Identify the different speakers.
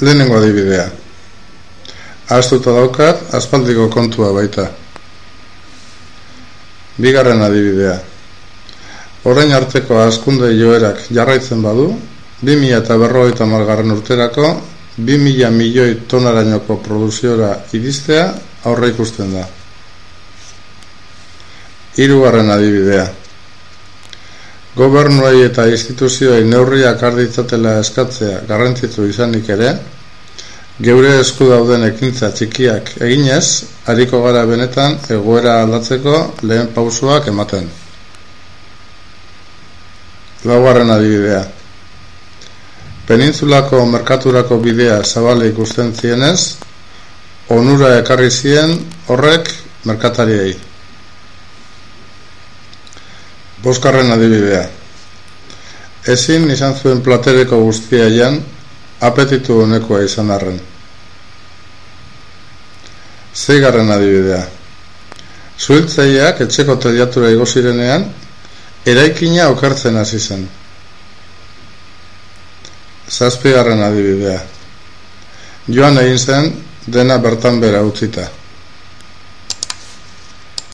Speaker 1: Lehenengo adibidea. Aztuta daukat, aspaldiko kontua baita. Bigarren adibidea. Orain arteko askunde joerak jarraitzen badu, 2000 eta berrogeita margarren urterako, 2000 milioi tonarainoko produziora iristea aurre ikusten da. Hirugarren adibidea. Gobernuei eta instituzioei neurriak arditzatela eskatzea garrantzitu izanik ere, geure esku dauden ekintza txikiak eginez, hariko gara benetan egoera aldatzeko lehen pausuak ematen. Laugarren adibidea. Penintzulako merkaturako bidea zabale ikusten zienez, onura ekarri zien horrek merkatariei. Boskarren adibidea. Ezin izan zuen platereko guztia jan, apetitu honekoa izan arren. Zeigarren adibidea. Zuiltzaileak etxeko tediatura igozirenean, eraikina okartzen hasi zen. Zazpigarren adibidea. Joan egin zen, dena bertan bera utzita.